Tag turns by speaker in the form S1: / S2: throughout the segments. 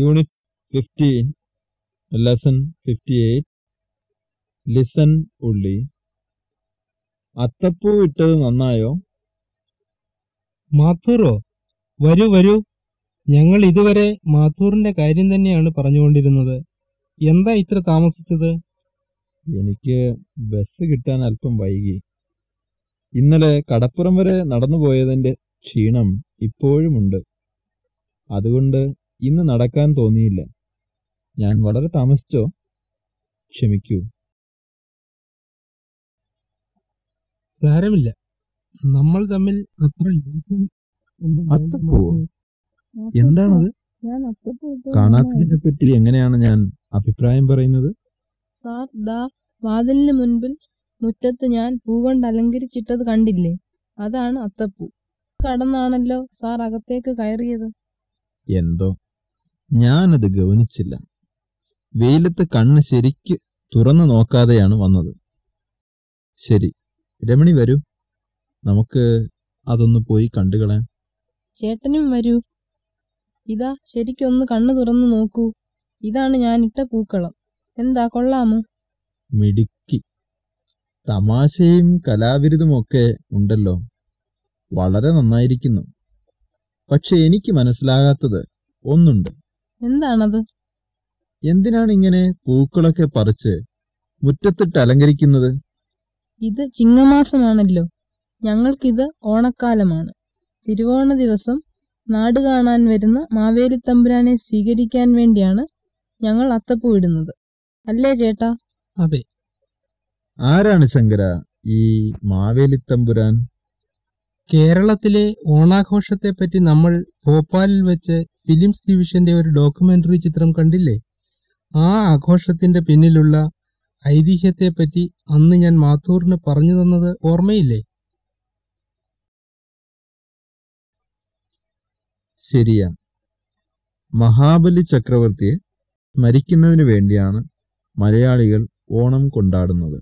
S1: Unit fifteen lesson fifty eight listen ഉള്ളി അത്തപ്പൂ ഇട്ടത് നന്നായോ?
S2: മാത്തൂറോ വരൂ വരൂ. ഞങ്ങൾ ഇതുവരെ മാത്തൂറിന്റെ കാര്യം തന്നെയാണ് പറഞ്ഞുകൊണ്ടിരുന്നത്. എന്താ ഇത്ര താമസിച്ചത്?
S1: എനിക്ക് ബസ് കിട്ടാൻ അല്പം വൈകി. ഇന്നലെ കടപ്പുറം വരെ നടന്നുപോയതിന്റെ ക്ഷീണം ഇപ്പോഴുമുണ്ട്. അതുകൊണ്ട് ഇന്ന് നടക്കാൻ തോന്നിയില്ല. ഞാൻ വളരെ താമസിച്ചോ? ക്ഷമിക്കൂ.
S2: സാരമില്ല. നമ്മൾ തമ്മിൽ അത്ര
S1: അത്തപ്പൂവോ? എന്താണത്?
S3: ഞാൻ അത്തപ്പൂ ഇട്ടത്
S1: കാണാത്തതിനെ പറ്റി എങ്ങനെയാണ് ഞാൻ അഭിപ്രായം പറയുന്നത്?
S3: സാർ ദാ വാതിലിന് മുൻപിൽ മുറ്റത്ത് ഞാൻ പൂ കൊണ്ട് അലങ്കരിച്ചിട്ടത് കണ്ടില്ലേ? അതാണ് അത്തപ്പൂ. കടന്നാണല്ലോ സാർ അകത്തേക്ക് കയറിയത്.
S1: എന്തോ? ഞാനത് ഗവനിച്ചില്ല. വെയിലത്ത് കണ്ണ് ശരിക്ക് തുറന്നു നോക്കാതെയാണ് വന്നത്. ശരി രമണി വരൂ. നമുക്ക് അതൊന്ന് പോയി കണ്ടുകളയാം
S3: ചേട്ടനും വരൂ. ഇതാ ശരിക്കൊന്ന് കണ്ണു തുറന്നു നോക്കൂ. ഇതാണ് ഞാൻ ഇട്ട പൂക്കളം. എന്താ കൊള്ളാമോ?
S1: മിടുക്കി. തമാശയും കലാവിരുതുമൊക്കെ ഉണ്ടല്ലോ. വളരെ നന്നായിരിക്കുന്നു. പക്ഷെ എനിക്ക് മനസ്സിലാകാത്തത് ഒന്നുണ്ട്.
S3: എന്താണത്?
S1: എന്തിനാണ് ഇങ്ങനെ പൂക്കളൊക്കെ പറിച്ച് മുറ്റത്തിട്ട് അലങ്കരിക്കുന്നത്?
S3: ഇത് ചിങ്ങമാസമാണല്ലോ. ഞങ്ങൾക്കിത് ഓണക്കാലമാണ്. തിരുവോണ ദിവസം നാട് കാണാൻ വരുന്ന മാവേലി തമ്പുരാനെ സ്വീകരിക്കാൻ വേണ്ടിയാണ് ഞങ്ങൾ അത്തപ്പൂ ഇടുന്നത്. അല്ലേ ചേട്ടാ?
S2: അതെ.
S1: ആരാണ് ശങ്കര ഈ മാവേലി തമ്പുരാൻ?
S2: കേരളത്തിലെ ഓണാഘോഷത്തെ പറ്റി നമ്മൾ ഭോപ്പാലിൽ വെച്ച് ഫിലിംസ് ഡിവിഷന്റെ ഒരു ഡോക്യുമെന്ററി ചിത്രം കണ്ടില്ലേ? ആ ആഘോഷത്തിന്റെ പിന്നിലുള്ള ഐതിഹ്യത്തെപ്പറ്റി അന്ന് ഞാൻ മാത്തൂറിന് പറഞ്ഞു തന്നത് ഓർമ്മയില്ലേ?
S1: ശരിയാ. മഹാബലി ചക്രവർത്തിയെ സ്മരിക്കുന്നതിനു വേണ്ടിയാണ് മലയാളികൾ ഓണം കൊണ്ടാടുന്നത്.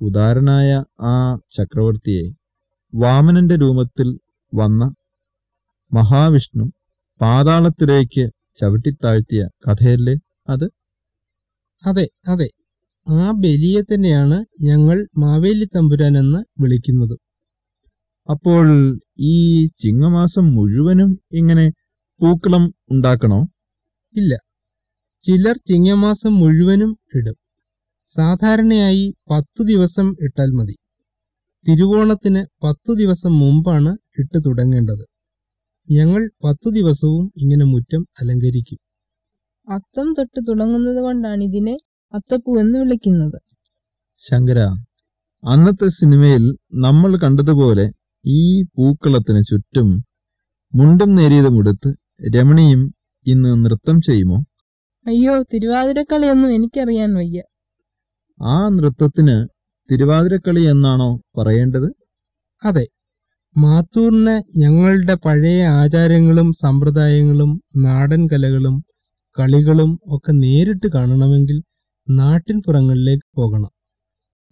S1: ഉദാരനായ ആ ചക്രവർത്തിയെ വാമനന്റെ രൂപത്തിൽ വന്ന മഹാവിഷ്ണു പാതാളത്തിലേക്ക് ചവിട്ടിത്താഴ്ത്തിയ കഥയല്ലേ അത്?
S2: അതെ അതെ. ആ ബലിയെ തന്നെയാണ് ഞങ്ങൾ മാവേലി തമ്പുരാൻ എന്ന് വിളിക്കുന്നത്.
S1: അപ്പോൾ ഈ ചിങ്ങമാസം മുഴുവനും ഇങ്ങനെ പൂക്കളം ഉണ്ടാക്കണോ?
S2: ഇല്ല. ചിലർ ചിങ്ങമാസം മുഴുവനും ഇടും. സാധാരണയായി പത്തു ദിവസം ഇട്ടാൽ മതി. തിരുവോണത്തിന് പത്തു ദിവസം മുമ്പാണ് ഇട്ട് തുടങ്ങേണ്ടത്. ഞങ്ങൾ പത്തു ദിവസവും ഇങ്ങനെ മുറ്റം അലങ്കരിക്കും.
S3: അത്തം തൊട്ട് തുടങ്ങുന്നത് കൊണ്ടാണ് ഇതിനെ അത്തപ്പൂ എന്ന് വിളിക്കുന്നത്.
S1: ശങ്കര അന്നത്തെ സിനിമയിൽ നമ്മൾ കണ്ടതുപോലെ ഈ പൂക്കളത്തിന് ചുറ്റും മുണ്ടും നേരിയതും ഉടുത്ത് രമണിയും ഇന്ന് നൃത്തം ചെയ്യുമോ?
S3: അയ്യോ തിരുവാതിരക്കളിയൊന്നും എനിക്കറിയാൻ വയ്യ.
S1: ആ നൃത്തത്തിന് തിരുവാതിരക്കളി എന്നാണോ പറയേണ്ടത്?
S2: അതെ മാത്തൂറിന് ഞങ്ങളുടെ പഴയ ആചാരങ്ങളും സമ്പ്രദായങ്ങളും നാടൻ കലകളും കളികളും ഒക്കെ നേരിട്ട് കാണണമെങ്കിൽ നാട്ടിൻപുറങ്ങളിലേക്ക് പോകണം.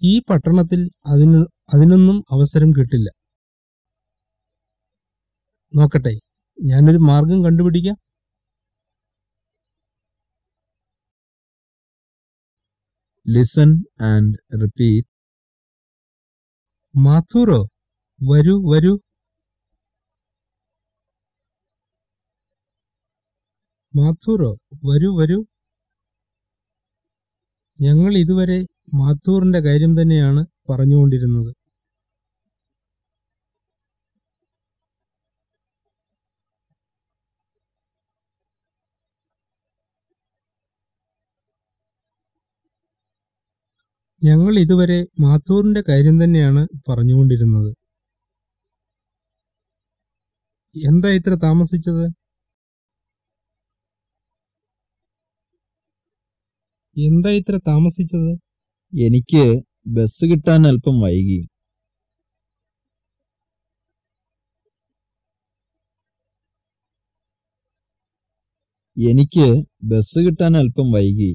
S2: ഈ പട്ടണത്തിൽ അതിന് അതിനൊന്നും അവസരം കിട്ടില്ല. നോക്കട്ടെ ഞാനൊരു മാർഗം കണ്ടുപിടിക്കാം.
S1: ലിസൺ ആൻഡ് റിപ്പീറ്റ്
S2: മാത്തൂറോ? വരൂ വരൂ. മാത്തൂറോ വരൂ വരൂ. ഞങ്ങൾ ഇതുവരെ മാത്തൂറിന്റെ കാര്യം തന്നെയാണ് പറഞ്ഞുകൊണ്ടിരുന്നത്. ഞങ്ങൾ ഇതുവരെ മാത്തൂറിന്റെ കാര്യം തന്നെയാണ് പറഞ്ഞുകൊണ്ടിരുന്നത്. എന്താ ഇത്ര താമസിച്ചത്? എന്താ ഇത്ര താമസിച്ചത്?
S1: എനിക്ക് ബസ് കിട്ടാൻ അല്പം വൈകി. എനിക്ക് ബസ് കിട്ടാൻ അല്പം വൈകി.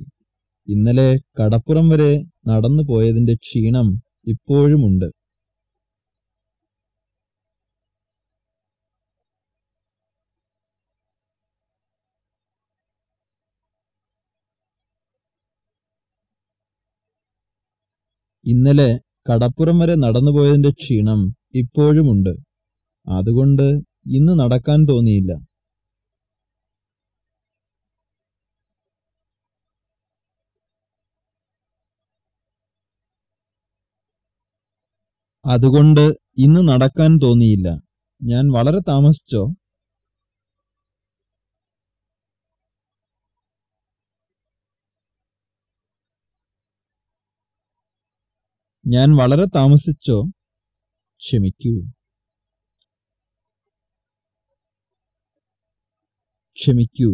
S1: ഇന്നലെ കടപ്പുറം വരെ നടന്നു പോയതിന്റെ ക്ഷീണം ഇപ്പോഴുമുണ്ട്. ഇന്നലെ കടപ്പുറം വരെ നടന്നുപോയതിന്റെ ക്ഷീണം ഇപ്പോഴുമുണ്ട്. അതുകൊണ്ട് ഇന്ന് നടക്കാൻ തോന്നിയില്ല. അതുകൊണ്ട് ഇന്ന് നടക്കാൻ തോന്നിയില്ല. ഞാൻ വളരെ താമസിച്ചോ? ഞാൻ വളരെ താമസിച്ചോ? ക്ഷമിക്കൂ. ക്ഷമിക്കൂ.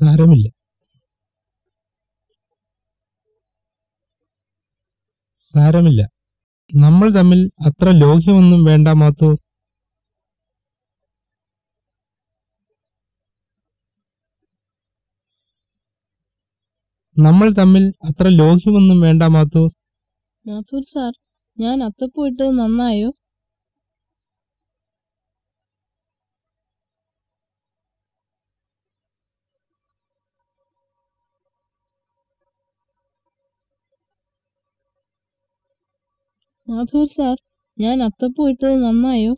S2: സാരമില്ല. സാരമില്ല. നമ്മൾ തമ്മിൽ അത്ര ലോഹ്യമൊന്നും വേണ്ട മാത്തൂർ നമ്മൾ തമ്മിൽ അത്ര ലോഹ്യമൊന്നും വേണ്ട മാത്തൂർ.
S3: മാത്തൂർ സാർ ഞാൻ അത്തപ്പൂ ഇട്ടത് നന്നായോ? മാധൂർ സാർ ഞാൻ അത്തപ്പൂ ഇട്ടത് നന്നായോ?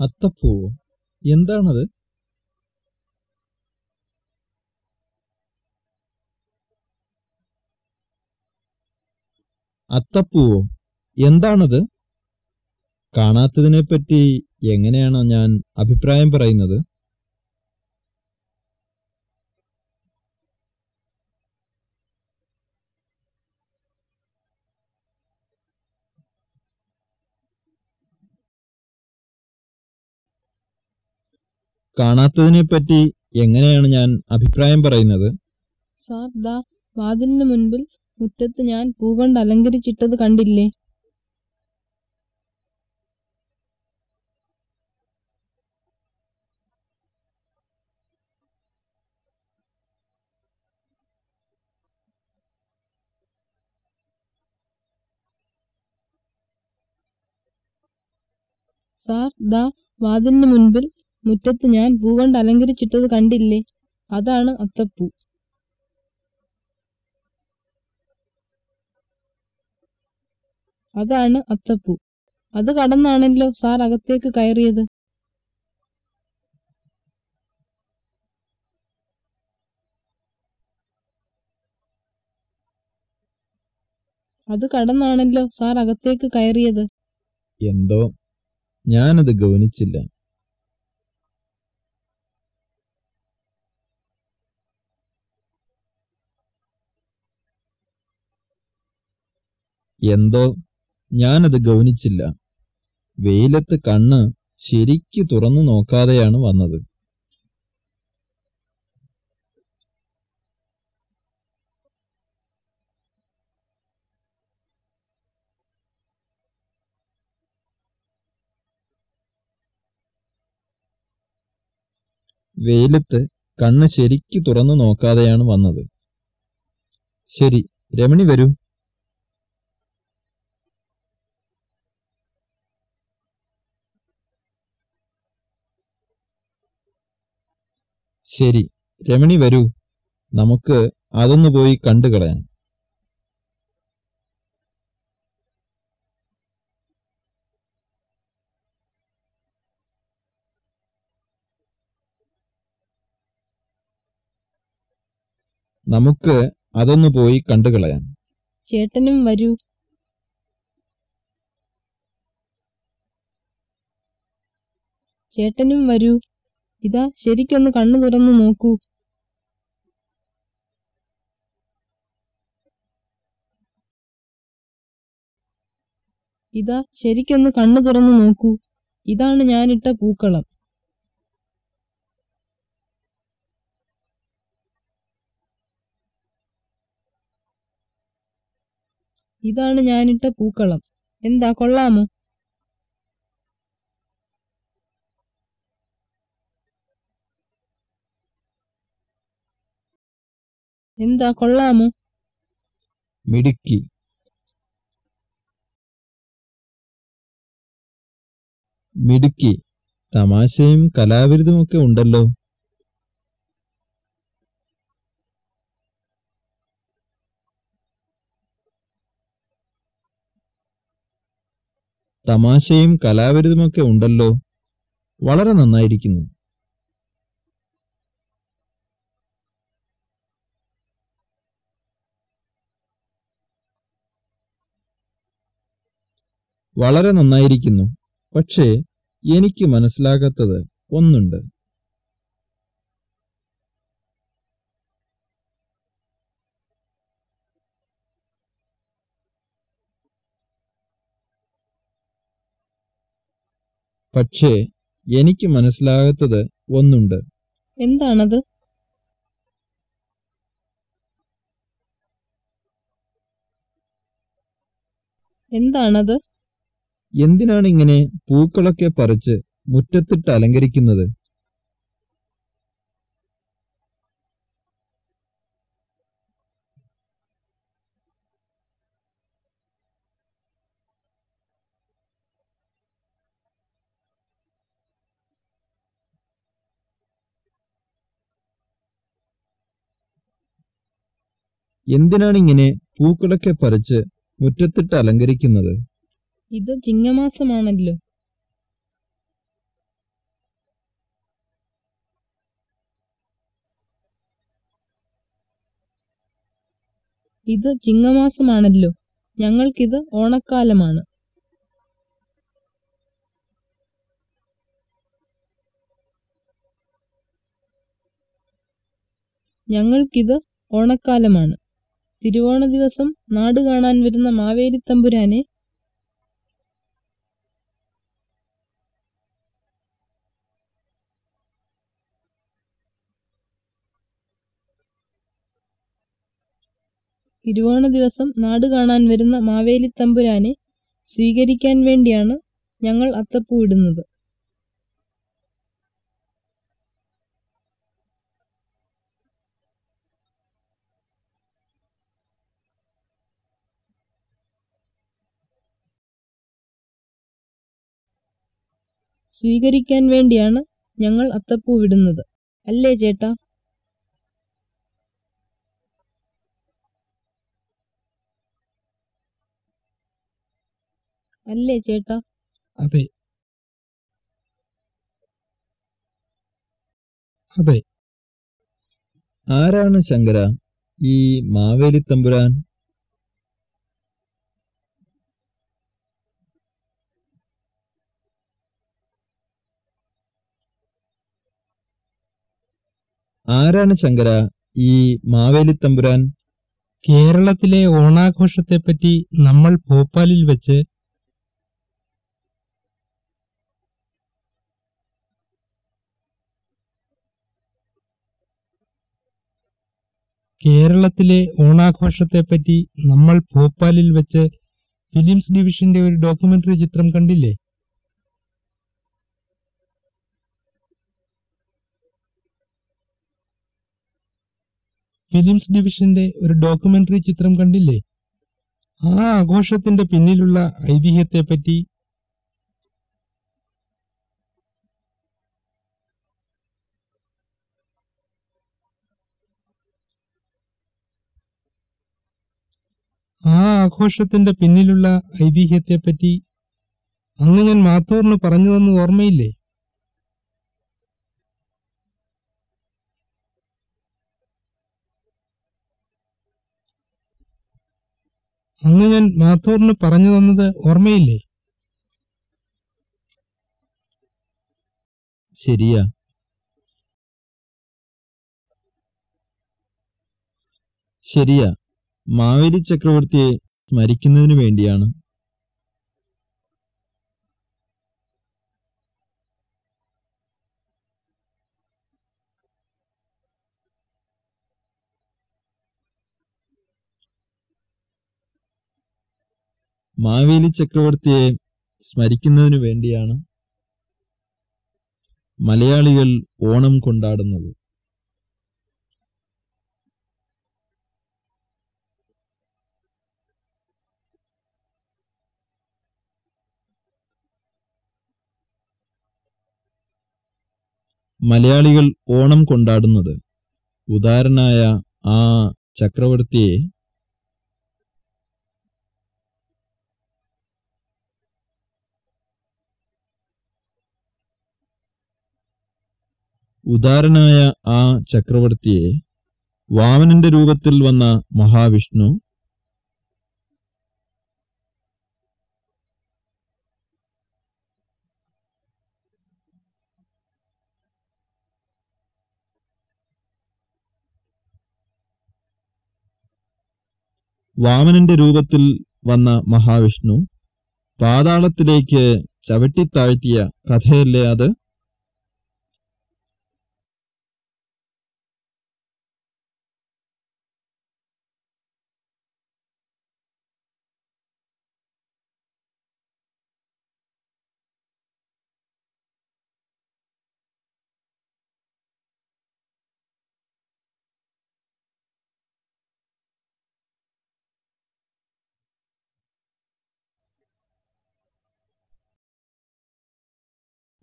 S1: അത്തപ്പൂവോ? എന്താണത്? അത്തപ്പൂവോ. എന്താണത്? കാണാത്തതിനെപ്പറ്റി എങ്ങനെയാണ് ഞാൻ അഭിപ്രായം പറയുന്നത്? കാണാത്തതിനെപ്പറ്റി എങ്ങനെയാണ് ഞാൻ അഭിപ്രായം പറയുന്നത്?
S3: സാർ ദാ വാതിലിന് മുൻപിൽ മുറ്റത്ത് ഞാൻ പൂ കൊണ്ട് അലങ്കരിച്ചിട്ടത് കണ്ടില്ലേ? സാർ ദാ വാതിലിന് മുൻപിൽ മുറ്റത്ത് ഞാൻ പൂ കൊണ്ട് അലങ്കരിച്ചിട്ടത് കണ്ടില്ലേ? അതാണ് അത്തപ്പൂ. അതാണ് അത്തപ്പൂ. അത് കടന്നാണല്ലോ സാർ അകത്തേക്ക് കയറിയത്. അത് കടന്നാണല്ലോ സാർ അകത്തേക്ക് കയറിയത്.
S1: എന്തോ? ഞാനത് ഗവനിച്ചില്ല എന്തോ? ഞാനത് ഗൗനിച്ചില്ല. വെയിലത്ത് കണ്ണ് ശരിക്കു തുറന്നു നോക്കാതെയാണ് വന്നത്. വെയിലത്ത് കണ്ണ് ശരിക്കു തുറന്നു നോക്കാതെയാണ് വന്നത്. ശരി രമണി വരൂ. ശരി രമണി വരൂ. നമുക്ക് അതൊന്നു പോയി കണ്ടുകളയാം നമുക്ക് അതൊന്നു പോയി കണ്ടുകളയാം
S3: ചേട്ടനും വരൂ. ചേട്ടനും വരൂ. ഇതാ ശരിക്കൊന്ന് കണ്ണു തുറന്നു നോക്കൂ. ഇതാ ശരിക്കൊന്ന് കണ്ണു തുറന്നു നോക്കൂ. ഇതാണ് ഞാനിട്ട പൂക്കളം. ഇതാണ് ഞാനിട്ട പൂക്കളം. എന്താ കൊള്ളാമോ? എന്താ കൊള്ളാമോ?
S1: മിടുക്കി. മിടുക്കി. തമാശയും കലാവിരുദുമൊക്കെ ഉണ്ടല്ലോ. തമാശയും കലാവിരുദുമൊക്കെ ഉണ്ടല്ലോ. വളരെ നന്നായിരിക്കുന്നു. വളരെ നന്നായിരിക്കുന്നു. പക്ഷേ എനിക്ക് മനസ്സിലാകാത്തത് ഒന്നുണ്ട്. പക്ഷേ എനിക്ക് മനസ്സിലാകാത്തത് ഒന്നുണ്ട്.
S3: എന്താണത്? എന്താണത്?
S1: എന്തിനാണ് ഇങ്ങനെ പൂക്കളൊക്കെ പറിച്ച് മുറ്റത്തിട്ട് അലങ്കരിക്കുന്നത്? എന്തിനാണ് ഇങ്ങനെ പൂക്കളൊക്കെ പറിച്ച് മുറ്റത്തിട്ട് അലങ്കരിക്കുന്നത്?
S3: ഇത് ചിങ്ങമാസമാണല്ലോ. ഇത് ചിങ്ങമാസമാണല്ലോ. ഞങ്ങൾക്കിത് ഓണക്കാലമാണ്. ഞങ്ങൾക്കിത് ഓണക്കാലമാണ്. തിരുവോണ ദിവസം നാട് കാണാൻ വരുന്ന മാവേലി തമ്പുരാനെ തിരുവോണ ദിവസം നാട് കാണാൻ വരുന്ന മാവേലി തമ്പുരാനെ സ്വീകരിക്കാൻ വേണ്ടിയാണ് ഞങ്ങൾ അത്തപ്പൂ ഇടുന്നത്. സ്വീകരിക്കാൻ വേണ്ടിയാണ് ഞങ്ങൾ അത്തപ്പൂ വിടുന്നത് അല്ലേ ചേട്ടാ? അല്ലേ ചേട്ടാ?
S2: അതെ. അതെ.
S1: ആരാണ് ശങ്കര? ഈ മാവേലി തമ്പുരാൻ? ആരാണ് ശങ്കര? ഈ മാവേലി തമ്പുരാൻ?
S2: കേരളത്തിലെ ഓണാഘോഷത്തെപ്പറ്റി നമ്മൾ ഭോപ്പാലിൽ വെച്ച് കേരളത്തിലെ ഓണാഘോഷത്തെപ്പറ്റി നമ്മൾ ഭോപ്പാലിൽ വെച്ച് ഫിലിംസ് ഡിവിഷന്റെ ഒരു ഡോക്യുമെന്ററി ചിത്രം കണ്ടില്ലേ? ഫിലിംസ് ഡിവിഷന്റെ ഒരു ഡോക്യുമെന്ററി ചിത്രം കണ്ടില്ലേ? ആ ആഘോഷത്തിന്റെ പിന്നിലുള്ള ഐതിഹ്യത്തെപ്പറ്റി ആ ആഘോഷത്തിന്റെ പിന്നിലുള്ള ഐതിഹ്യത്തെപ്പറ്റി അന്ന് ഞാൻ മാത്തൂറിന് പറഞ്ഞു തന്നു ഓർമ്മയില്ലേ? അന്ന് ഞാൻ മാത്തൂറിന് പറഞ്ഞു തന്നത് ഓർമ്മയില്ലേ?
S1: ശരിയാ. ശരിയാ. മാവേലി ചക്രവർത്തിയെ സ്മരിക്കുന്നതിനു വേണ്ടിയാണ്. മാവേലി ചക്രവർത്തിയെ സ്മരിക്കുന്നതിനു വേണ്ടിയാണ് മലയാളികൾ ഓണം കൊണ്ടാടുന്നത്. മലയാളികൾ ഓണം കൊണ്ടാടുന്നത്. ഉദാഹരണായ ആ ചക്രവർത്തിയെ ഉദാരനായ ആ ചക്രവർത്തിയെ വാമനന്റെ രൂപത്തിൽ വന്ന മഹാവിഷ്ണു വാമനന്റെ രൂപത്തിൽ വന്ന മഹാവിഷ്ണു പാതാളത്തിലേക്ക് ചവിട്ടിത്താഴ്ത്തിയ കഥയല്ലേ അത്?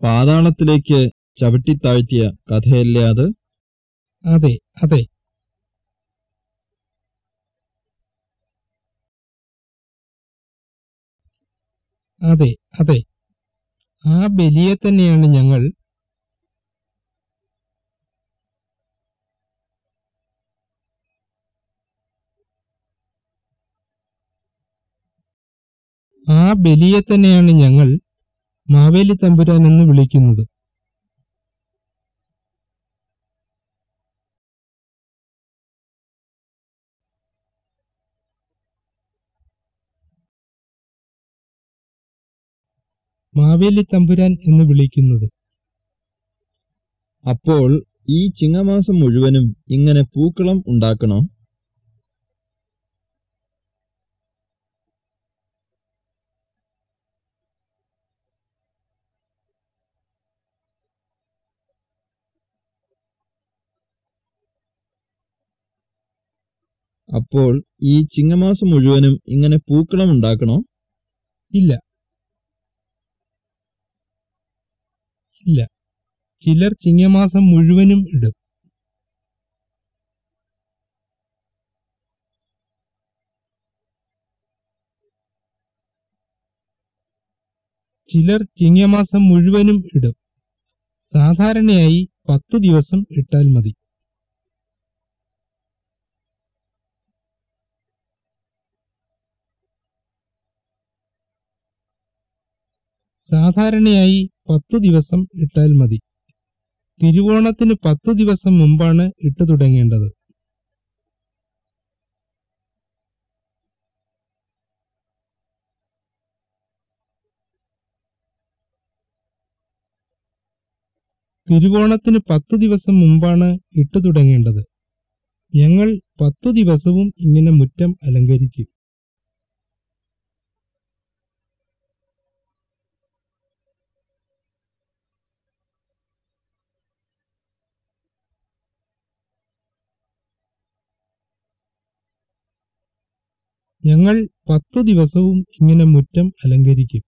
S1: പാതാളത്തിലേക്ക് ചവിട്ടിത്താഴ്ത്തിയ കഥയല്ലേ അത്?
S2: അതെ അതെ. അതെ അതെ. ആ ബലിയെ തന്നെയാണ് ഞങ്ങൾ. ആ ബലിയെ തന്നെയാണ് ഞങ്ങൾ. മാവേലി തമ്പുരാൻ എന്ന് വിളിക്കുന്നത്. മാവേലി തമ്പുരാൻ എന്ന് വിളിക്കുന്നത്.
S1: അപ്പോൾ ഈ ചിങ്ങമാസം മുഴുവനും ഇങ്ങനെ പൂക്കളം ഉണ്ടാക്കണോ? അപ്പോൾ ഈ ചിങ്ങമാസം മുഴുവനും ഇങ്ങനെ പൂക്കളം ഉണ്ടാക്കണോ?
S2: ഇല്ല. ഇല്ല. ചിലർ ചിങ്ങമാസം മുഴുവനും ഇടും. ചിലർ ചിങ്ങമാസം മുഴുവനും ഇടും. സാധാരണയായി പത്തു ദിവസം ഇട്ടാൽ മതി. സാധാരണയായി പത്തു ദിവസം ഇട്ടാൽ മതി. തിരുവോണത്തിന് പത്തു ദിവസം മുമ്പാണ് ഇട്ടു തുടങ്ങേണ്ടത്. തിരുവോണത്തിന് പത്തു ദിവസം മുമ്പാണ് ഇട്ടു തുടങ്ങേണ്ടത്. ഞങ്ങൾ പത്തു ദിവസവും ഇങ്ങനെ മുറ്റം അലങ്കരിക്കും. ഞങ്ങൾ പത്തു ദിവസവും ഇങ്ങനെ മുറ്റം അലങ്കരിക്കും.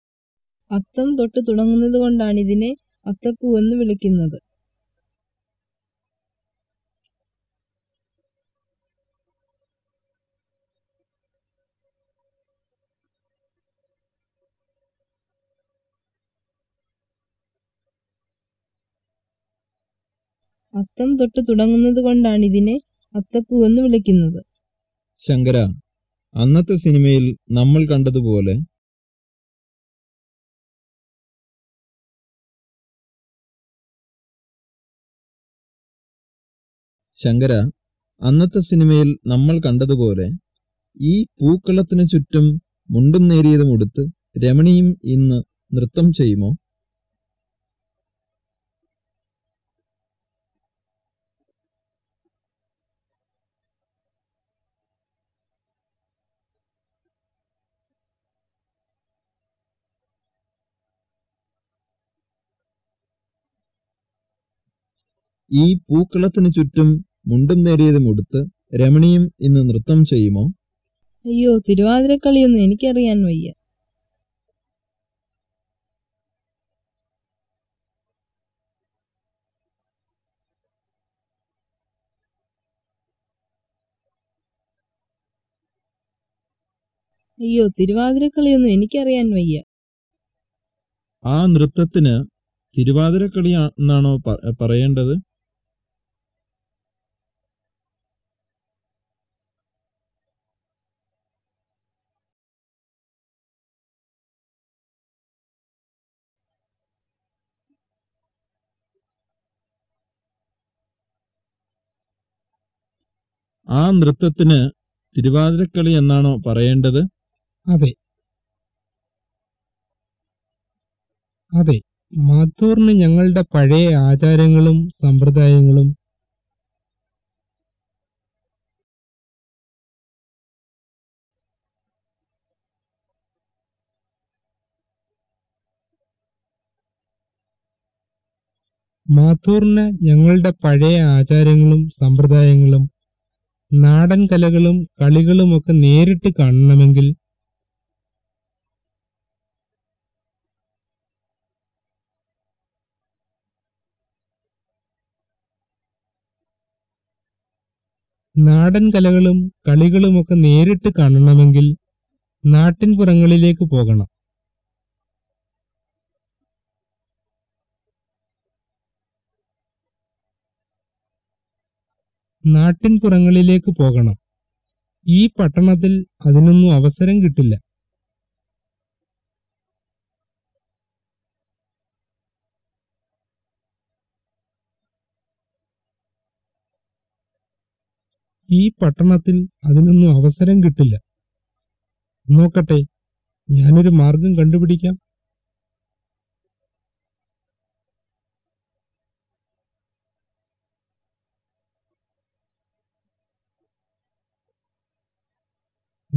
S3: അത്തം തൊട്ട് തുടങ്ങുന്നത് കൊണ്ടാണ് ഇതിനെ അത്തപ്പൂ എന്ന് വിളിക്കുന്നത്. അത്തം തൊട്ട് തുടങ്ങുന്നത് കൊണ്ടാണ് ഇതിനെ അത്തപ്പൂ എന്ന് വിളിക്കുന്നത്.
S1: ശങ്കര അന്നത്തെ സിനിമയിൽ നമ്മൾ കണ്ടതുപോലെ ശങ്കര അന്നത്തെ സിനിമയിൽ നമ്മൾ കണ്ടതുപോലെ ഈ പൂക്കളത്തിനു ചുറ്റും മുണ്ടും നേരിയതും ഉടുത്ത് രമണിയും ഇന്ന് നൃത്തം ചെയ്യുമോ? ഈ പൂക്കളത്തിനു ചുറ്റും മുണ്ടും നേരിയതും ഉടുത്ത് രമണിയും ഇന്ന് നൃത്തം ചെയ്യുമോ?
S3: അയ്യോ തിരുവാതിരക്കളിയൊന്നും എനിക്കറിയാൻ വയ്യ. അയ്യോ തിരുവാതിരക്കളിയൊന്നും എനിക്കറിയാൻ വയ്യ.
S1: ആ നൃത്തത്തിന് തിരുവാതിരക്കളി എന്നാണോ പറയേണ്ടത്? ആ നൃത്തത്തിന് തിരുവാതിരക്കളി എന്നാണോ പറയേണ്ടത്?
S2: അതെ. അതെ. മാത്തൂറിന് ഞങ്ങളുടെ പഴയ ആചാരങ്ങളും സമ്പ്രദായങ്ങളും മാത്തൂറിന് ഞങ്ങളുടെ പഴയ ആചാരങ്ങളും സമ്പ്രദായങ്ങളും നാടൻ കലകളും കളികളുമൊക്കെ നേരിട്ട് കാണണമെങ്കിൽ നാടൻ കലകളും കളികളുമൊക്കെ നേരിട്ട് കാണണമെങ്കിൽ നാട്ടിൻപുറങ്ങളിലേക്ക് പോകണം. നാട്ടിൻപുറങ്ങളിലേക്ക് പോകണം. ഈ പട്ടണത്തിൽ അതിനൊന്നും അവസരം കിട്ടില്ല. ഈ പട്ടണത്തിൽ അതിനൊന്നും അവസരം കിട്ടില്ല. നോക്കട്ടെ ഞാനൊരു മാർഗം കണ്ടുപിടിക്കാം.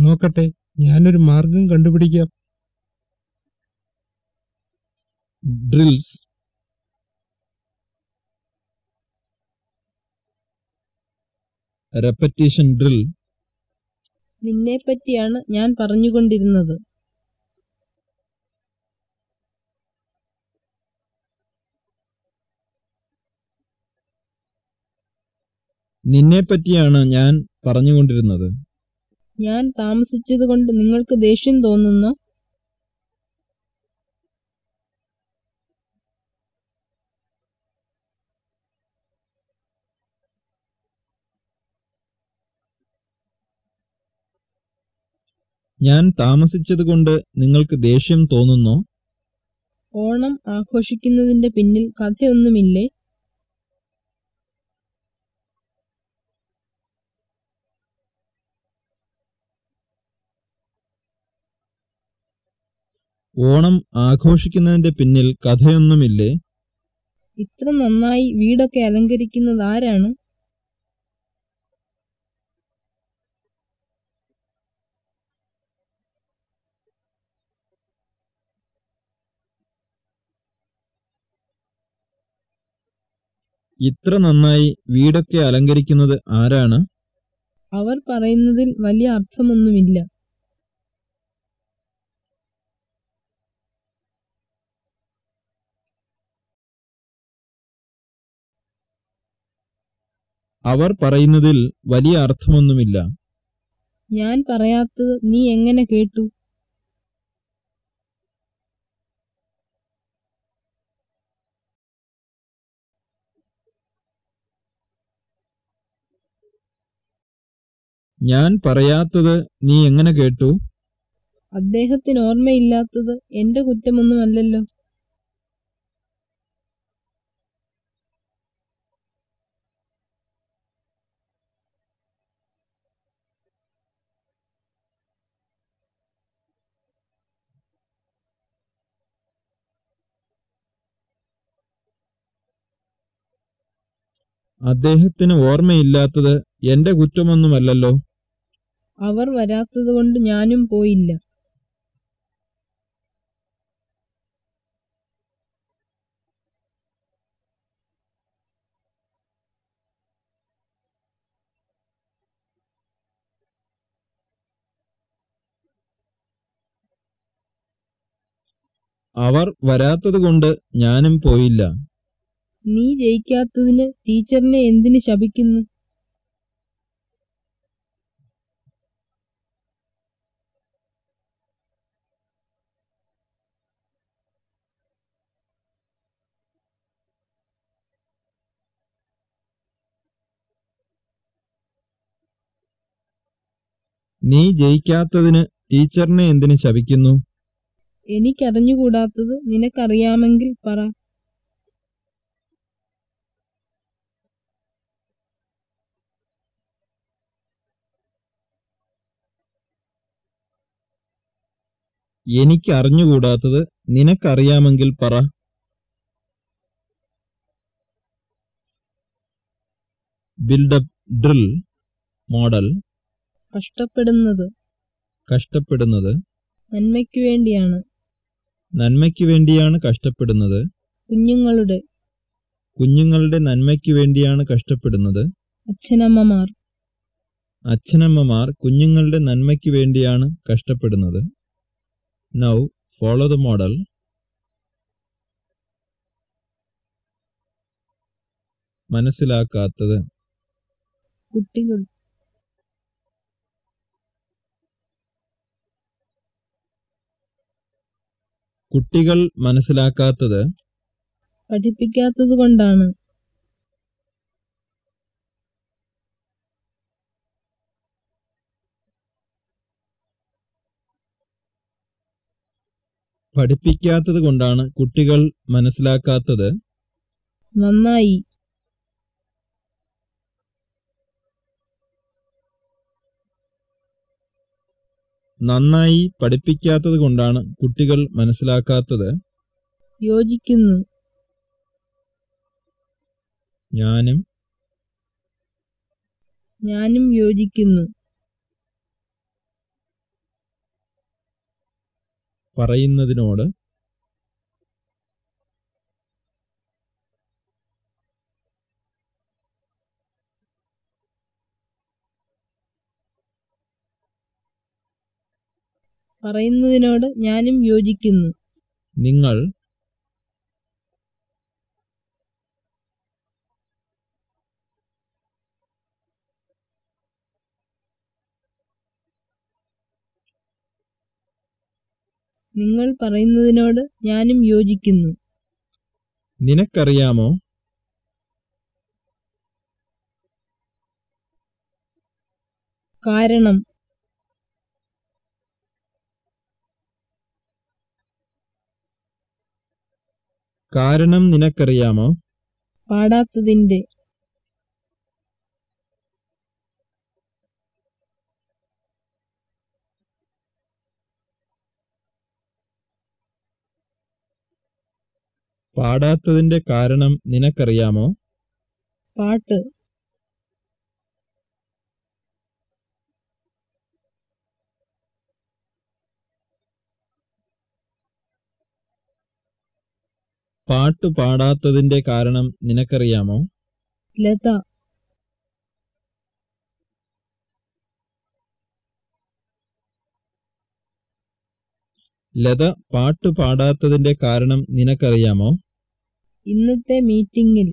S2: നോക്കട്ടെ ഞാനൊരു മാർഗം കണ്ടുപിടിക്കാം.
S1: ഡ്രിൽസ്. Repetition drill.
S3: നിന്നെ പറ്റിയാണ് ഞാൻ പറഞ്ഞുകൊണ്ടിരുന്നത്.
S1: നിന്നെ പറ്റിയാണ് ഞാൻ പറഞ്ഞുകൊണ്ടിരുന്നത്.
S3: ഞാൻ താമസിച്ചതുകൊണ്ട് നിങ്ങൾക്ക് ദേഷ്യം തോന്നുന്നു.
S1: ഞാൻ താമസിച്ചതുകൊണ്ട് നിങ്ങൾക്ക് ദേഷ്യം തോന്നുന്നോ.
S3: ഓണം ആഘോഷിക്കുന്നതിന്റെ പിന്നിൽ കഥയൊന്നുമില്ലേ?
S1: ഓണം ആഘോഷിക്കുന്നതിന്റെ പിന്നിൽ കഥയൊന്നുമില്ലേ?
S3: ഇത്ര നന്നായി വീടൊക്കെ അലങ്കരിക്കുന്നത് ആരാണ്?
S1: ഇത്ര നന്നായി വീടൊക്കെ അലങ്കരിക്കുന്നത് ആരാണ്?
S3: അവർ പറയുന്നതിൽ വലിയ അർത്ഥമൊന്നുമില്ല.
S1: അവർ പറയുന്നതിൽ വലിയ അർത്ഥമൊന്നുമില്ല.
S3: ഞാൻ പറയാത്തത് നീ എങ്ങനെ കേട്ടു?
S1: ഞാൻ പറയാത്തത് നീ എങ്ങനെ കേട്ടു?
S3: അദ്ദേഹത്തിന് ഓർമ്മയില്ലാത്തത് എന്റെ കുറ്റമൊന്നുമല്ലല്ലോ.
S1: അദ്ദേഹത്തിന് ഓർമ്മയില്ലാത്തത് എന്റെ കുറ്റമൊന്നുമല്ലല്ലോ.
S3: അവർ വരാത്തതുകൊണ്ട് ഞാനും പോയില്ല.
S1: അവർ വരാത്തതുകൊണ്ട് ഞാനും പോയില്ല.
S3: നീ ജയിക്കാത്തതിന് ടീച്ചറിനെ എന്തിനു ശപിക്കുന്നു?
S1: നീ ജയിക്കാത്തതിന് ടീച്ചറിനെ എന്തിനു ശപിക്കുന്നു?
S3: എനിക്കറിഞ്ഞുകൂടാത്തത് നിനക്കറിയാമെങ്കിൽ പറ.
S1: എനിക്കറിഞ്ഞുകൂടാത്തത് നിനക്കറിയാമെങ്കിൽ പറ. Buildup drill model.
S3: കഷ്ടപ്പെടുന്നത്.
S1: കഷ്ടപ്പെടുന്നത്.
S3: നന്മയ്ക്ക് വേണ്ടിയാണ്.
S1: നന്മയ്ക്ക് വേണ്ടിയാണ് കഷ്ടപ്പെടുന്നത്.
S3: കുഞ്ഞുങ്ങളുടെ.
S1: കുഞ്ഞുങ്ങളുടെ നന്മയ്ക്ക് വേണ്ടിയാണ് കഷ്ടപ്പെടുന്നത്.
S3: അച്ഛനമ്മമാർ.
S1: അച്ഛനമ്മമാർ കുഞ്ഞുങ്ങളുടെ നന്മയ്ക്ക് വേണ്ടിയാണ് കഷ്ടപ്പെടുന്നത്. നൗ ഫോളോ the മോഡൽ മനസ്സിലാക്കാത്തത്.
S3: കുട്ടികൾ.
S1: കുട്ടികൾ മനസ്സിലാക്കാത്തത്.
S3: പഠിപ്പിക്കാത്തതുകൊണ്ടാണ്
S1: പഠിപ്പിക്കാത്തത് കൊണ്ടാണ് കുട്ടികൾ മനസ്സിലാക്കാത്തത്.
S3: നന്നായി.
S1: നന്നായി പഠിപ്പിക്കാത്തത് കൊണ്ടാണ് കുട്ടികൾ മനസ്സിലാക്കാത്തത്.
S3: യോജിക്കുന്നു.
S1: ഞാനും
S3: ഞാനും യോജിക്കുന്നു.
S1: പറയുന്നതിനോട്
S3: പറയുന്നതിനോട് ഞാനും യോജിക്കുന്നു.
S1: നിങ്ങൾ
S3: നിങ്ങൾ പറയുന്നതിനോട് ഞാനും യോജിക്കുന്നു.
S1: നിനക്കറിയാമോ?
S3: കാരണം.
S1: കാരണം നിനക്കറിയാമോ?
S3: പാടാത്തതിന്റെ
S1: പാടാത്തതിന്റെ കാരണം നിനക്കറിയാമോ?
S3: പാട്ട്.
S1: പാട്ട് പാടാത്തതിന്റെ കാരണം നിനക്കറിയാമോ?
S3: ലത.
S1: ലത പാട്ട് പാടാത്തതിന്റെ കാരണം നിനക്കറിയാമോ?
S3: ഇന്നത്തെ മീറ്റിംഗിൽ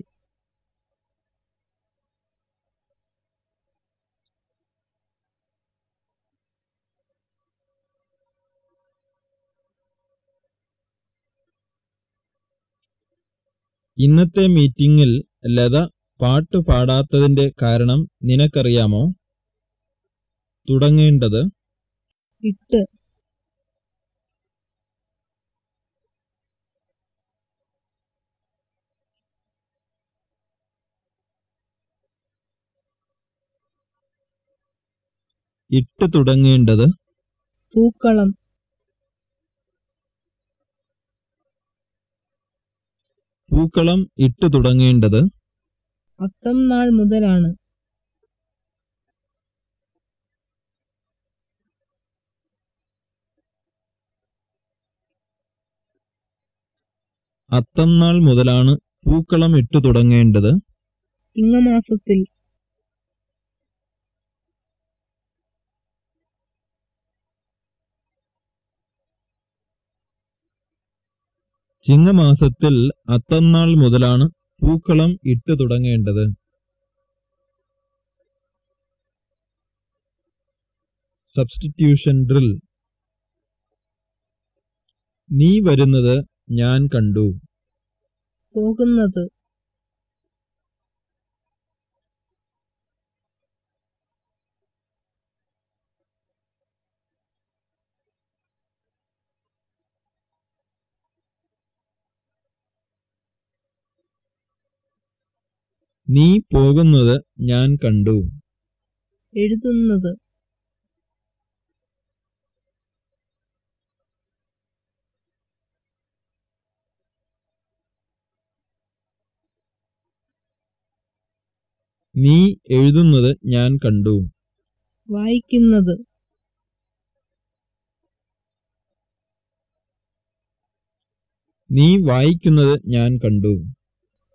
S1: ഇന്നത്തെ മീറ്റിംഗിൽ ലത പാട്ട് പാടാത്തതിന്റെ കാരണം നിനക്കറിയാമോ? തുടങ്ങേണ്ടത്
S3: ഇട്ട്
S1: ഇട്ട് തുടങ്ങേണ്ടത്
S3: പൂക്കളം.
S1: പൂക്കളം ഇട്ടു തുടങ്ങേണ്ടത്
S3: അത്തം നാൾ മുതലാണ്.
S1: അത്തം നാൾ മുതലാണ് പൂക്കളം ഇട്ടു തുടങ്ങേണ്ടത്
S3: ചിങ്ങമാസത്തിൽ
S1: ചിങ്ങമാസത്തിൽ അത്തന്നാൾ മുതലാണ് പൂക്കളം ഇട്ടു തുടങ്ങേണ്ടത്. Substitution drill. നീ വരുന്നത് ഞാൻ കണ്ടു.
S3: പോകുന്നത്
S1: നീ പോകുന്നത് ഞാൻ കണ്ടു.
S3: എഴുതുന്നത്.
S1: നീ എഴുതുന്നത് ഞാൻ കണ്ടു.
S3: വായിക്കുന്നത്.
S1: നീ വായിക്കുന്നത് ഞാൻ കണ്ടു.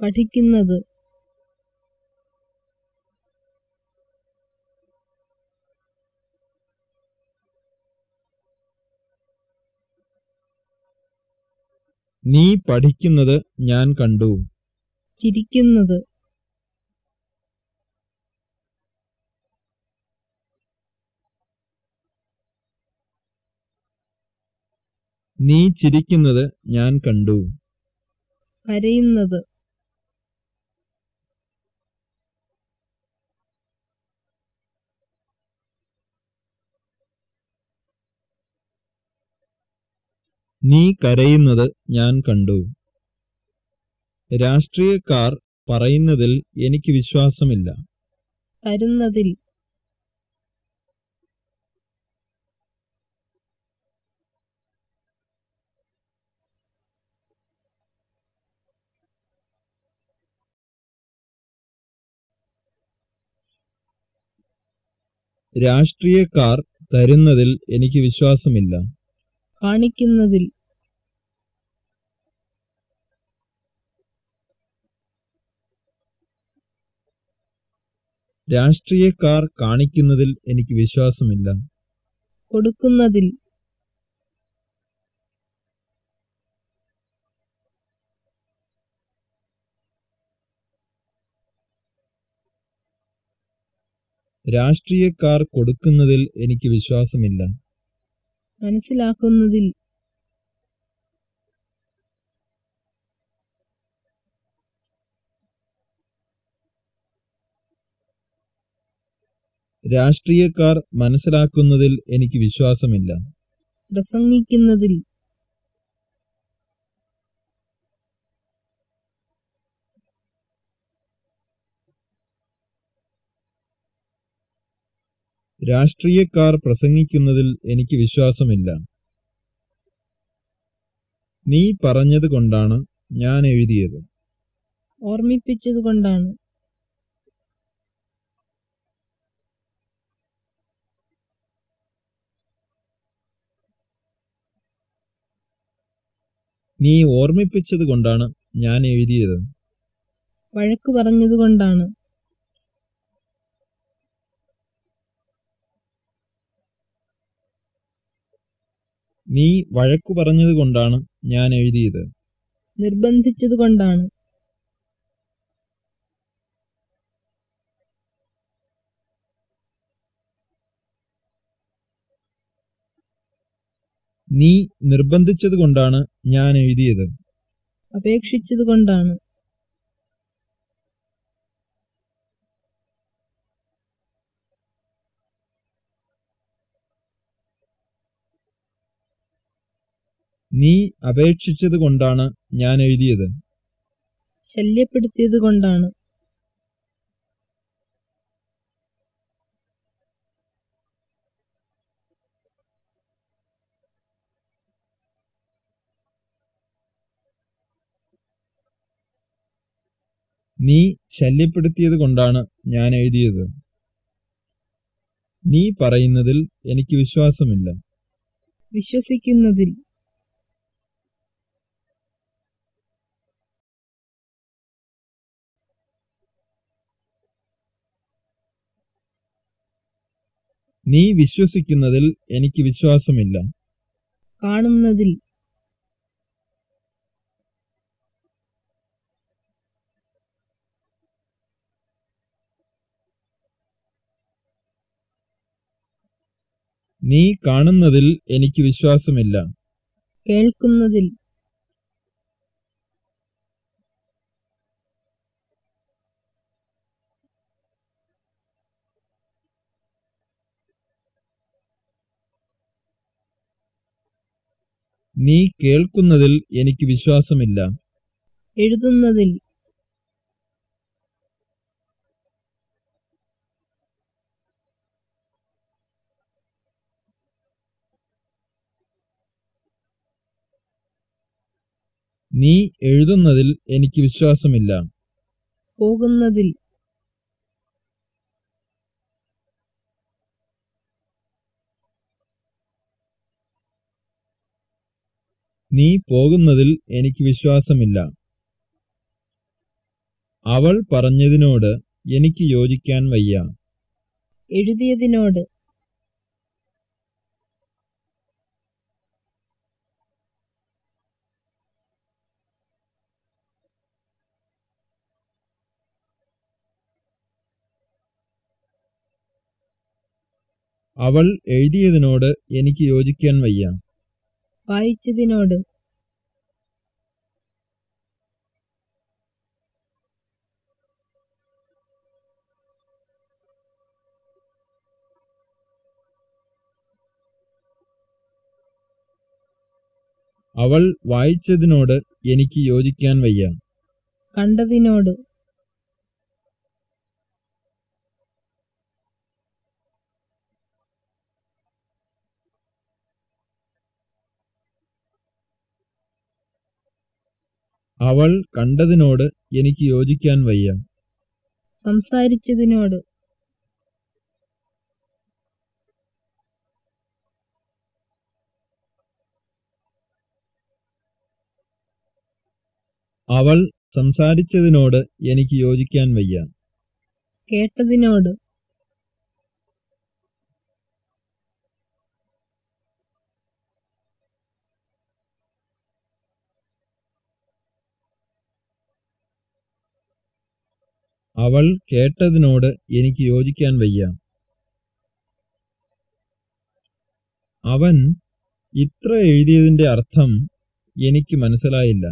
S3: പഠിക്കുന്നത്.
S1: നീ പഠിക്കുന്നത് ഞാൻ കണ്ടു.
S3: ചിരിക്കുന്നത്.
S1: നീ ചിരിക്കുന്നത് ഞാൻ കണ്ടു.
S3: കരയുന്നത്.
S1: നീ കരയുന്നത് ഞാൻ കണ്ടു. രാഷ്ട്രീയക്കാർ പറയുന്നതിൽ എനിക്ക് വിശ്വാസമില്ല.
S3: തരുന്നതിൽ.
S1: രാഷ്ട്രീയക്കാർ തരുന്നതിൽ എനിക്ക് വിശ്വാസമില്ല.
S3: കാണിക്കുന്നതിൽ
S1: രാഷ്ട്രീയക്കാർ കാണിക്കുന്നതിൽ എനിക്ക് വിശ്വാസമില്ല.
S3: കൊടുക്കുന്നതിൽ
S1: രാഷ്ട്രീയക്കാർ കൊടുക്കുന്നതിൽ എനിക്ക് വിശ്വാസമില്ല.
S3: മനസ്സിലാക്കുന്നതിൽ
S1: രാഷ്ട്രീയക്കാർ മനസ്സിലാക്കുന്നതിൽ എനിക്ക് വിശ്വാസമില്ല.
S3: പ്രസംഗിക്കുന്നതിൽ
S1: രാഷ്ട്രീയക്കാർ പ്രസംഗിക്കുന്നതിൽ എനിക്ക് വിശ്വാസമില്ല. നീ പറഞ്ഞതുകൊണ്ടാണ് ഞാൻ എഴുതിയത്.
S3: ഓർമ്മിപ്പിച്ചതുകൊണ്ടാണ്
S1: നീ ഓർമ്മിപ്പിച്ചത് കൊണ്ടാണ് ഞാൻ എഴുതിയത്.
S3: വഴക്കു പറഞ്ഞതുകൊണ്ടാണ്
S1: നീ വഴക്കു പറഞ്ഞത് കൊണ്ടാണ് ഞാൻ എഴുതിയത്.
S3: നിർബന്ധിച്ചതുകൊണ്ടാണ്.
S1: നീ നിർബന്ധിച്ചത് കൊണ്ടാണ് ഞാൻ എഴുതിയത്.
S3: അപേക്ഷിച്ചതുകൊണ്ടാണ്.
S1: നീ അപേക്ഷിച്ചത് കൊണ്ടാണ് ഞാൻ എഴുതിയത്.
S3: ശല്യപ്പെടുത്തിയത് കൊണ്ടാണ്.
S1: നീ ശല്യപ്പെടുത്തിയത് കൊണ്ടാണ് ഞാൻ എഴുതിയത്. നീ പറയുന്നതിൽ എനിക്ക് വിശ്വാസമില്ല.
S3: വിശ്വസിക്കുന്നതിൽ
S1: നീ വിശ്വസിക്കുന്നതിൽ എനിക്ക് വിശ്വാസമില്ല.
S3: കാണുന്നതിൽ.
S1: നീ കാണുന്നതിൽ എനിക്ക് വിശ്വാസമില്ല.
S3: കേൾക്കുന്നതിൽ.
S1: നീ കേൾക്കുന്നതിൽ എനിക്ക് വിശ്വാസമില്ല.
S3: എഴുതുന്നതിൽ.
S1: നീ എഴുതുന്നതിൽ എനിക്ക് വിശ്വാസമില്ല.
S3: പോകുന്നതിൽ.
S1: നീ പോകുന്നതിൽ എനിക്ക് വിശ്വാസമില്ല. അവൾ പറഞ്ഞതിനോട് എനിക്ക് യോജിക്കാൻ വയ്യ.
S3: എഴുതിയതിനോട്.
S1: അവൾ എഴുതിയതിനോട് എനിക്ക് യോജിക്കാൻ വയ്യ.
S3: വായിച്ചതിനോട്
S1: അവൾ വായിച്ചതിനോട് എനിക്ക് യോജിക്കാൻ വയ്യ.
S3: കണ്ടതിനോട്
S1: അവൾ കണ്ടതിനോട് എനിക്ക് യോജിക്കാൻ വയ്യ.
S3: സംസാരിച്ചതിനോട്.
S1: അവൾ സംസാരിച്ചതിനോട് എനിക്ക് യോജിക്കാൻ വയ്യ.
S3: കേട്ടതിനോട്.
S1: അവൾ കേട്ടതിനോട് എനിക്ക് യോജിക്കാൻ വയ്യ. അവൻ ഇത്ര എഴുതിയതിന്റെ അർത്ഥം എനിക്ക് മനസ്സിലായില്ല.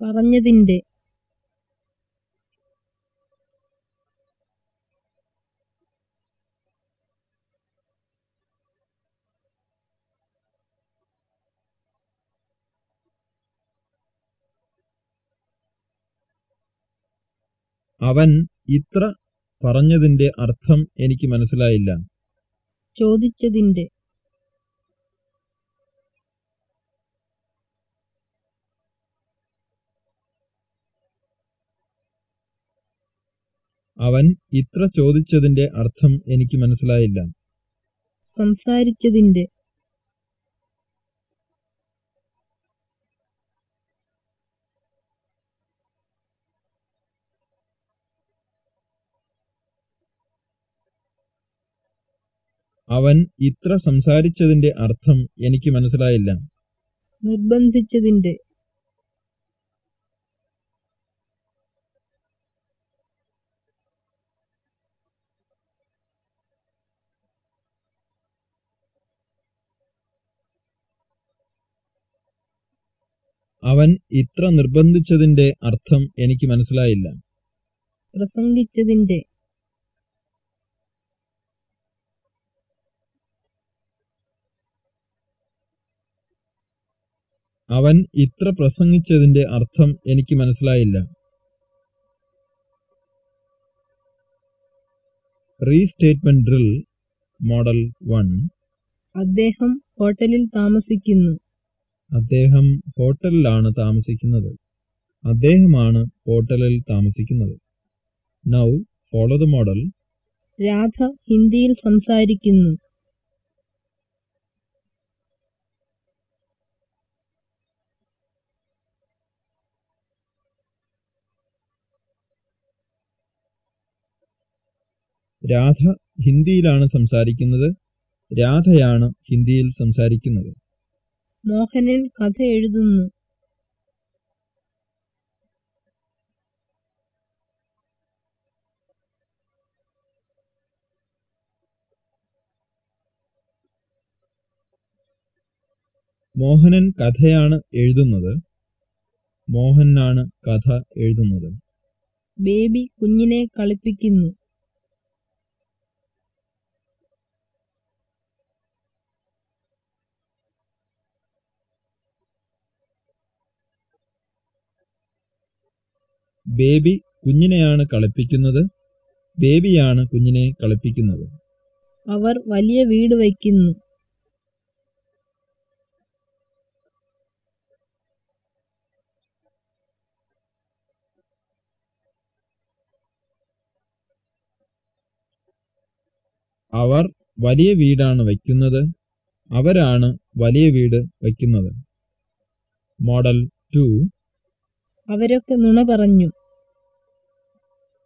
S3: പറഞ്ഞതിന്റെ
S1: അവൻ ഇത്ര പറഞ്ഞതിന്റെ അർത്ഥം എനിക്ക് മനസ്സിലായില്ല.
S3: ചോദിച്ചതിന്റെ
S1: അവൻ ഇത്ര ചോദിച്ചതിന്റെ അർത്ഥം എനിക്ക് മനസ്സിലായില്ല.
S3: സംസാരിച്ചതിന്റെ
S1: അവൻ ഇത്ര സംസാരിച്ചതിന്റെ അർത്ഥം എനിക്ക് മനസ്സിലായില്ല.
S3: നിർബന്ധിച്ചതിന്റെ.
S1: അവൻ ഇത്ര നിർബന്ധിച്ചതിന്റെ അർത്ഥം എനിക്ക് മനസ്സിലായില്ല.
S3: പ്രസംഗിച്ചതിന്റെ.
S1: അവൻ ഇത്ര പ്രസംഗിച്ചതിന്റെ അർത്ഥം എനിക്ക് മനസ്സിലായില്ല. Restatement drill model one.
S3: അദ്ദേഹം ഹോട്ടലിൽ താമസിക്കുന്നു.
S1: അദ്ദേഹം ഹോട്ടലിലാണ് താമസിക്കുന്നത്. അദ്ദേഹമാണ് ഹോട്ടലിൽ താമസിക്കുന്നത്. Now follow the model.
S3: Radha ഹിന്ദിയിൽ സംസാരിക്കുന്നു.
S1: രാധ ഹിന്ദിയിലാണ് സംസാരിക്കുന്നത്. രാധയാണ് ഹിന്ദിയിൽ സംസാരിക്കുന്നത്.
S3: മോഹനൻ കഥ എഴുതുന്നു.
S1: മോഹനൻ കഥയാണ് എഴുതുന്നത്. മോഹനാണ് കഥ എഴുതുന്നത്.
S3: ബേബി കുഞ്ഞിനെ കളിപ്പിക്കുന്നു.
S1: ബേബി കുഞ്ഞിനെയാണ് കളിപ്പിക്കുന്നത്? ബേബിയാണ് കുഞ്ഞിനെ കളിപ്പിക്കുന്നത്.
S3: അവർ വലിയ വീട് വയ്ക്കുന്നു.
S1: അവർ വലിയ വീടാണ് വയ്ക്കുന്നത്. അവരാണ് വലിയ വീട് വയ്ക്കുന്നത്. Model two.
S3: അവരൊക്കെ നുണ പറഞ്ഞു.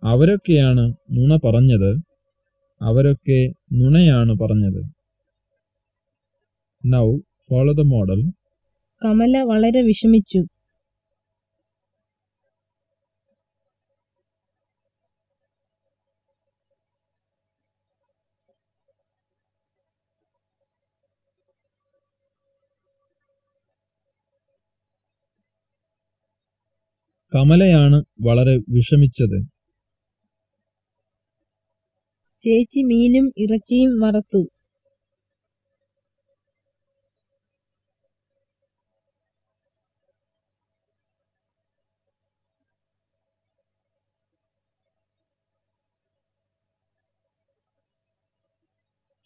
S1: അവരൊക്കെയാണ് നുണ പറഞ്ഞത്. അവരൊക്കെ നുണയാണ് പറഞ്ഞത്. Now follow the model
S3: Kamala വളരെ വിഷമിച്ചു.
S1: കമലയാണ് വളരെ വിഷമിച്ചത്.
S3: ചേച്ചി മീനും ഇറച്ചിയും വറുത്തു.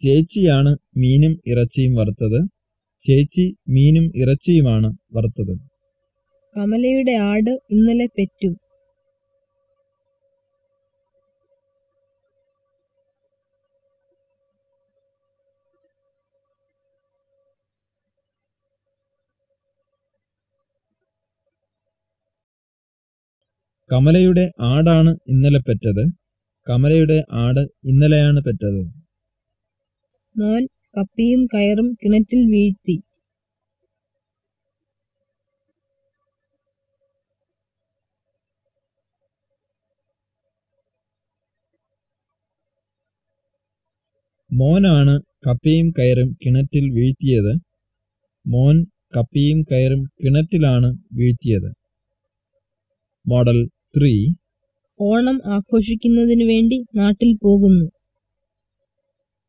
S1: ചേച്ചിയാണ് മീനും ഇറച്ചിയും വറുത്തത്. ചേച്ചി മീനും ഇറച്ചിയുമാണ് വറുത്തത്.
S3: കമലയുടെ ആട് ഇന്നലെ പെറ്റു.
S1: കമലയുടെ ആടാണ് ഇന്നലെ പെറ്റത്. കമലയുടെ ആട് ഇന്നലെയാണ് പെറ്റത്.
S3: മോൻ കപ്പിയും കയറും കിണറ്റിൽ വീഴ്ത്തി.
S1: മോനാണ് കപ്പയും കയറും കിണറ്റിൽ വീഴ്ത്തിയത്. മോൻ കപ്പിയും കയറും കിണറ്റിലാണ് വീഴ്ത്തിയത്. Model three.
S3: ഓണം ആഘോഷിക്കുന്നതിന് വേണ്ടി നാട്ടിൽ പോകുന്നു.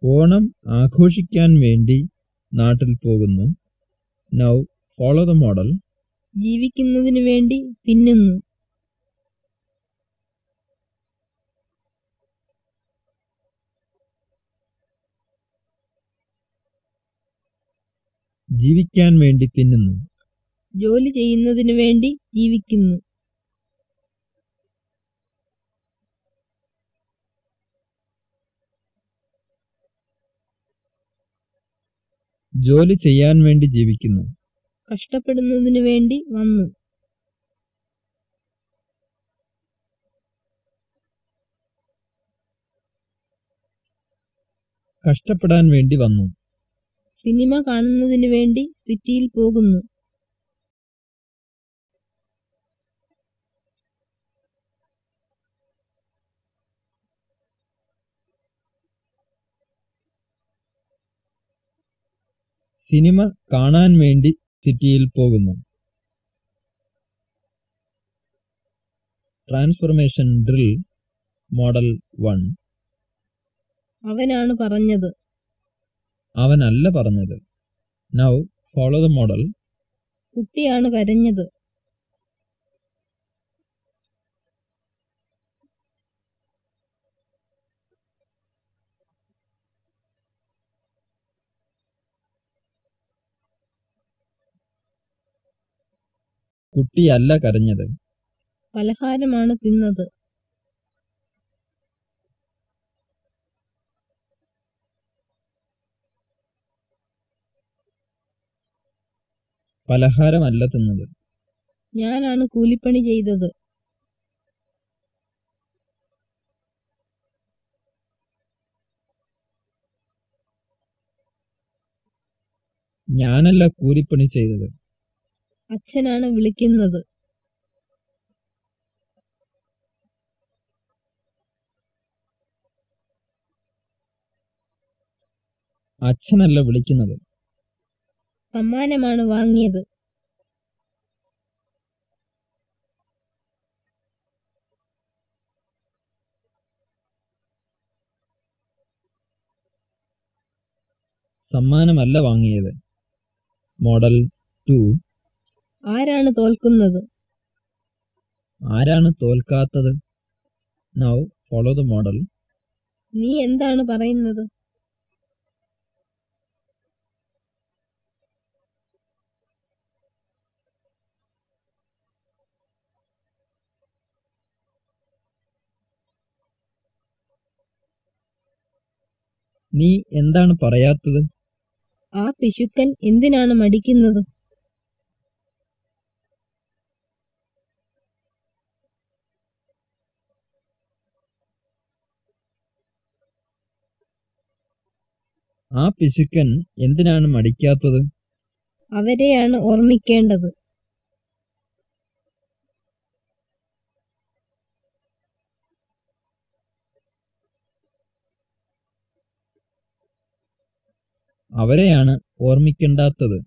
S1: ഓണം ആഘോഷിക്കാൻ വേണ്ടി നാട്ടിൽ പോകുന്നു. നൗ ഫോളോ ദ മോഡൽ
S3: ജീവിക്കുന്നതിന് വേണ്ടി തിന്നുന്നു.
S1: ജീവിക്കാൻ വേണ്ടി തിന്നുന്നു.
S3: ജോലി ചെയ്യുന്നതിനു വേണ്ടി ജീവിക്കുന്നു.
S1: ജോലി ചെയ്യാൻ വേണ്ടി ജീവിക്കുന്നു.
S3: കഷ്ടപ്പെടുന്നതിനു വേണ്ടി വന്നു.
S1: കഷ്ടപ്പെടാൻ വേണ്ടി വന്നു.
S3: സിനിമ കാണുന്നതിനു വേണ്ടി സിറ്റിയിൽ പോകുന്നു.
S1: സിനിമ കാണാൻ വേണ്ടി സിറ്റിയിൽ പോകുന്നു. ട്രാൻസ്ഫോർമേഷൻ ഡ്രിൽ മോഡൽ വൺ
S3: അവനാണ് പറഞ്ഞത്.
S1: അവനല്ല പറഞ്ഞത്. നൗ ഫോളോ ദ മോഡൽ
S3: കുട്ടിയാണ് കരഞ്ഞത്
S1: കുട്ടിയല്ല കരഞ്ഞത്.
S3: പലഹാരമാണ് തിന്നത്.
S1: പലഹാരമല്ല തിന്നത്.
S3: ഞാനാണ് കൂലിപ്പണി ചെയ്തത്.
S1: ഞാനല്ല കൂലിപ്പണി ചെയ്തത്.
S3: അച്ഛനാണ് വിളിക്കുന്നത്.
S1: അച്ഛനല്ല വിളിക്കുന്നത്.
S3: സമ്മാനമാണ് വാങ്ങിയത്.
S1: സമ്മാനമല്ല വാങ്ങിയത്. Model two.
S3: ആരാണ് തോൽക്കുന്നത്?
S1: ആരാണ് തോൽക്കാത്തത്? നൗ ഫോളോ ദ മോഡൽ
S3: നീ എന്താണ് പറയുന്നത്?
S1: നീ എന്താണ് പറയാത്തത്?
S3: ആ പിശുക്കൻ എന്തിനാണ് മടിക്കുന്നത്?
S1: ആ പിശുക്കൻ എന്തിനാണ് മടിക്കാത്തത്?
S3: അവരെയാണ് ഓർമ്മിക്കേണ്ടത്.
S1: അവരെയാണ് ഓർമ്മിക്കേണ്ടാത്തത്.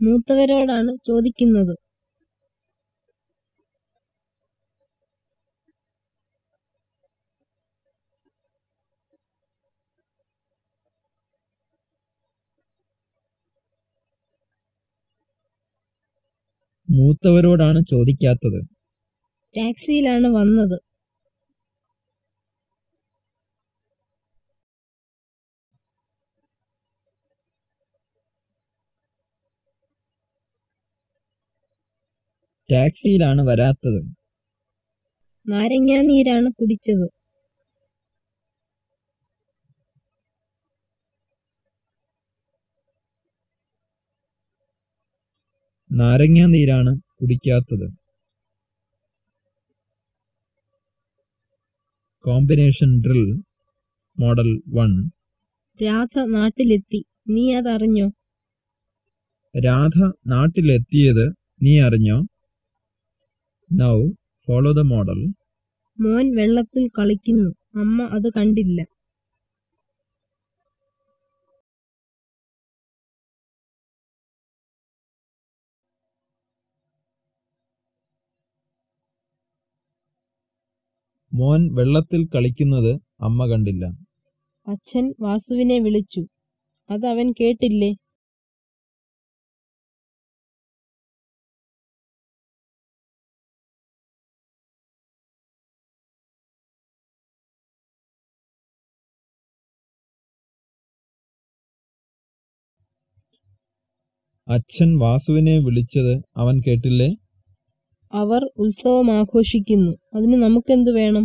S3: മൂത്തവരോടാണ് ചോദിക്കുന്നത്.
S1: മൂത്തവരോടാണ് ചോദിക്കാത്തത്.
S3: ടാക്സിയിലാണ് വന്നത്.
S1: ടാക്സിയിലാണ് വരാത്തത്.
S3: നാരങ്ങാ നീരാണ് കുടിച്ചത്.
S1: നാരങ്ങാ നീരാണ് കുടിക്കാത്തത്. Combination drill model one.
S3: Radha നാട്ടിലെത്തി. നീ അതറിഞ്ഞോ?
S1: രാധ നാട്ടിലെത്തിയത് നീ അറിഞ്ഞോ? നൗ ഫോളോ ദ മോഡൽ
S3: മോൻ വെള്ളത്തിൽ കളിക്കുന്നു. അമ്മ അത് കണ്ടില്ല.
S1: മോൻ വെള്ളത്തിൽ കളിക്കുന്നത് അമ്മ കണ്ടില്ല.
S3: അച്ഛൻ വാസുവിനെ വിളിച്ചു. അതവൻ കേട്ടില്ലേ?
S1: അച്ഛൻ വാസുവിനെ വിളിച്ചത് അവൻ കേട്ടില്ലേ?
S3: അവർ ഉത്സവം ആഘോഷിക്കുന്നു. അതിന് നമുക്കെന്ത് വേണം?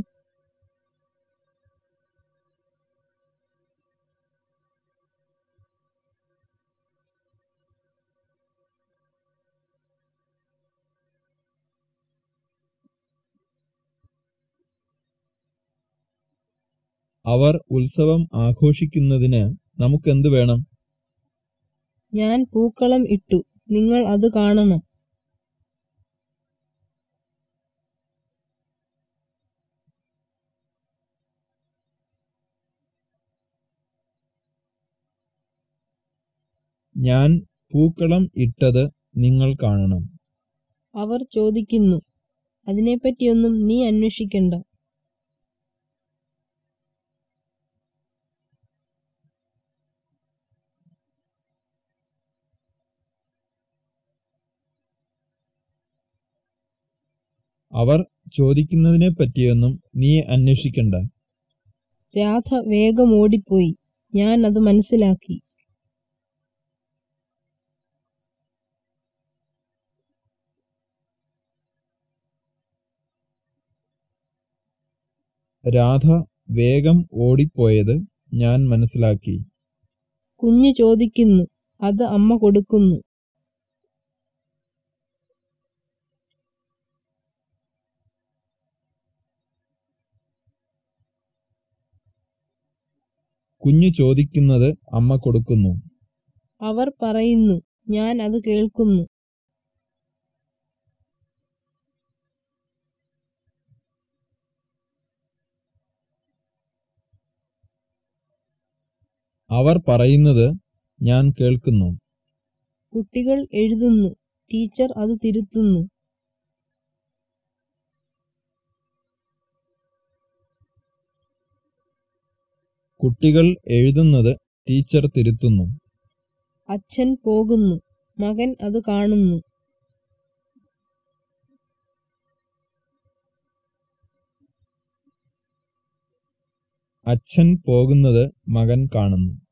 S1: അവർ ഉത്സവം ആഘോഷിക്കുന്നതിന് നമുക്കെന്ത് വേണം?
S3: ഞാൻ പൂക്കളം ഇട്ടു. നിങ്ങൾ അത് കാണണം.
S1: ഞാൻ പൂക്കളം ഇട്ടത് നിങ്ങൾ കാണണം.
S3: അവർ ചോദിക്കുന്നു അതിനെപ്പറ്റിയൊന്നും നീ അന്വേഷിക്കണ്ട.
S1: അവർ ചോദിക്കുന്നതിനെ പറ്റിയൊന്നും നീ അന്വേഷിക്കണ്ട.
S3: രാധ വേഗം ഓടിപ്പോയി. ഞാൻ അത് മനസ്സിലാക്കി.
S1: രാധ വേഗം ഓടിപ്പോയത് ഞാൻ മനസ്സിലാക്കി.
S3: കുഞ്ഞു ചോദിക്കുന്നു. അത് അമ്മ കൊടുക്കുന്നു.
S1: കുഞ്ഞു ചോദിക്കുന്നത് അമ്മ കൊടുക്കുന്നു.
S3: അവർ പറയുന്നു ഞാൻ അത് കേൾക്കുന്നു.
S1: അവർ പറയുന്നത് ഞാൻ കേൾക്കുന്നു.
S3: കുട്ടികൾ എഴുതുന്നു ടീച്ചർ അത് തിരുത്തുന്നു.
S1: കുട്ടികൾ എഴുതുന്നത് ടീച്ചർ തിരുത്തുന്നു.
S3: അച്ഛൻ പോകുന്നു. മകൻ അത് കാണുന്നു.
S1: അച്ഛൻ പോകുന്നത് മകൻ കാണുന്നു.